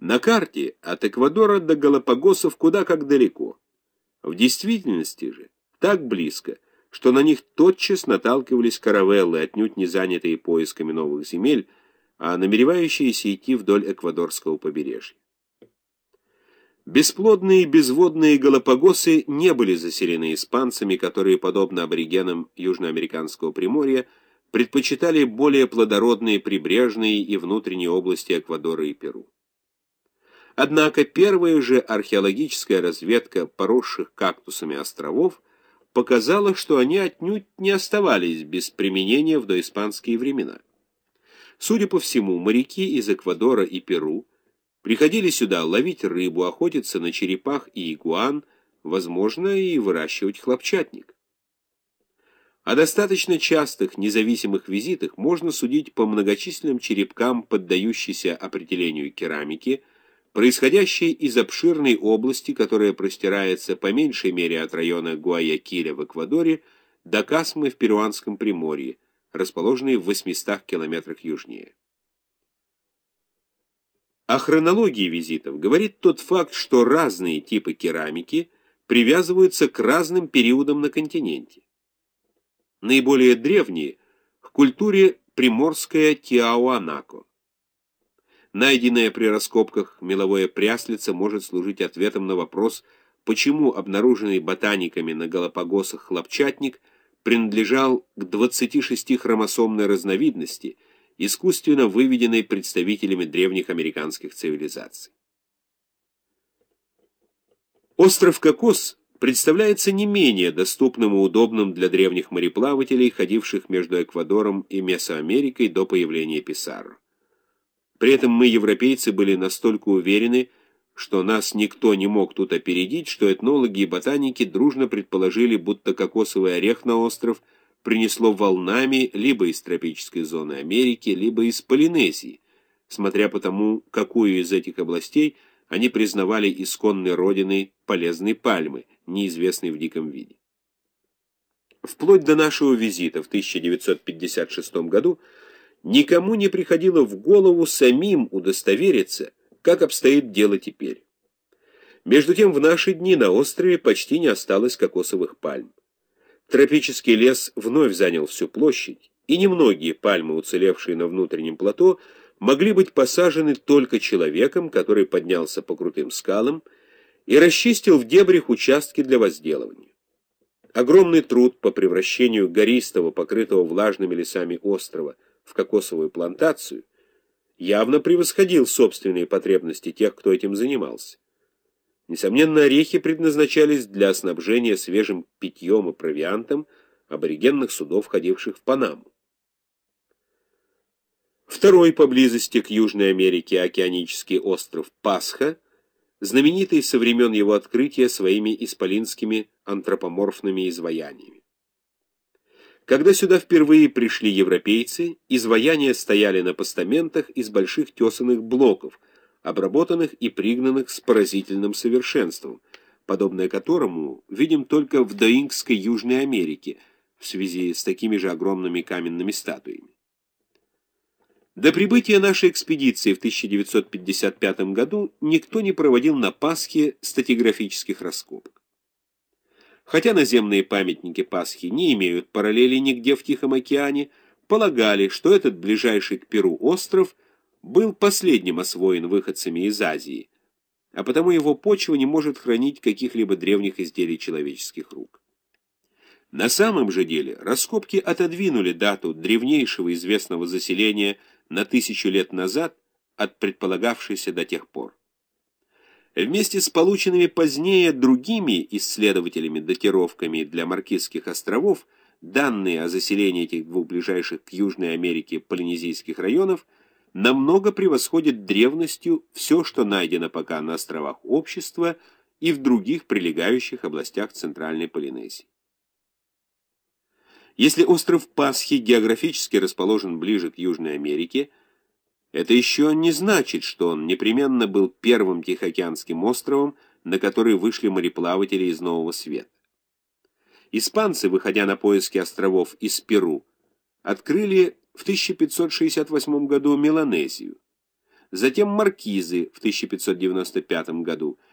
На карте от Эквадора до Галапагосов куда как далеко. В действительности же так близко, что на них тотчас наталкивались каравеллы, отнюдь не занятые поисками новых земель, а намеревающиеся идти вдоль эквадорского побережья. Бесплодные безводные Галапагосы не были заселены испанцами, которые, подобно аборигенам Южноамериканского Приморья, предпочитали более плодородные прибрежные и внутренние области Эквадора и Перу. Однако первая же археологическая разведка поросших кактусами островов показала, что они отнюдь не оставались без применения в доиспанские времена. Судя по всему, моряки из Эквадора и Перу приходили сюда ловить рыбу, охотиться на черепах и игуан, возможно, и выращивать хлопчатник. О достаточно частых независимых визитах можно судить по многочисленным черепкам, поддающимся определению керамики, происходящей из обширной области, которая простирается по меньшей мере от района Гуаякиля в Эквадоре до Касмы в Перуанском Приморье, расположенной в 800 километрах южнее. О хронологии визитов говорит тот факт, что разные типы керамики привязываются к разным периодам на континенте. Наиболее древние – к культуре приморская Тиауанако. Найденная при раскопках меловое пряслица может служить ответом на вопрос, почему обнаруженный ботаниками на Галапагосах хлопчатник принадлежал к 26-хромосомной разновидности, искусственно выведенной представителями древних американских цивилизаций. Остров Кокос представляется не менее доступным и удобным для древних мореплавателей, ходивших между Эквадором и Месоамерикой до появления Писарро. При этом мы, европейцы, были настолько уверены, что нас никто не мог тут опередить, что этнологи и ботаники дружно предположили, будто кокосовый орех на остров принесло волнами либо из тропической зоны Америки, либо из Полинезии, смотря по тому, какую из этих областей они признавали исконной родиной полезной пальмы, неизвестной в диком виде. Вплоть до нашего визита в 1956 году никому не приходило в голову самим удостовериться, как обстоит дело теперь. Между тем, в наши дни на острове почти не осталось кокосовых пальм. Тропический лес вновь занял всю площадь, и немногие пальмы, уцелевшие на внутреннем плато, могли быть посажены только человеком, который поднялся по крутым скалам и расчистил в дебрях участки для возделывания. Огромный труд по превращению гористого, покрытого влажными лесами острова, в кокосовую плантацию явно превосходил собственные потребности тех, кто этим занимался. Несомненно, орехи предназначались для снабжения свежим питьем и провиантом аборигенных судов, ходивших в Панаму. Второй поблизости к Южной Америке океанический остров Пасха, знаменитый со времен его открытия своими исполинскими антропоморфными изваяниями. Когда сюда впервые пришли европейцы, изваяния стояли на постаментах из больших тесанных блоков, обработанных и пригнанных с поразительным совершенством, подобное которому видим только в Доингской Южной Америке в связи с такими же огромными каменными статуями. До прибытия нашей экспедиции в 1955 году никто не проводил на Пасхе статиграфических раскопок. Хотя наземные памятники Пасхи не имеют параллели нигде в Тихом океане, полагали, что этот ближайший к Перу остров был последним освоен выходцами из Азии, а потому его почва не может хранить каких-либо древних изделий человеческих рук. На самом же деле раскопки отодвинули дату древнейшего известного заселения на тысячу лет назад от предполагавшейся до тех пор. Вместе с полученными позднее другими исследователями-датировками для Маркизских островов данные о заселении этих двух ближайших к Южной Америке полинезийских районов намного превосходят древностью все, что найдено пока на островах общества и в других прилегающих областях Центральной Полинезии. Если остров Пасхи географически расположен ближе к Южной Америке – это еще не значит, что он непременно был первым Тихоокеанским островом, на который вышли мореплаватели из Нового Света. Испанцы, выходя на поиски островов из Перу, открыли в 1568 году Меланезию. затем маркизы в 1595 году,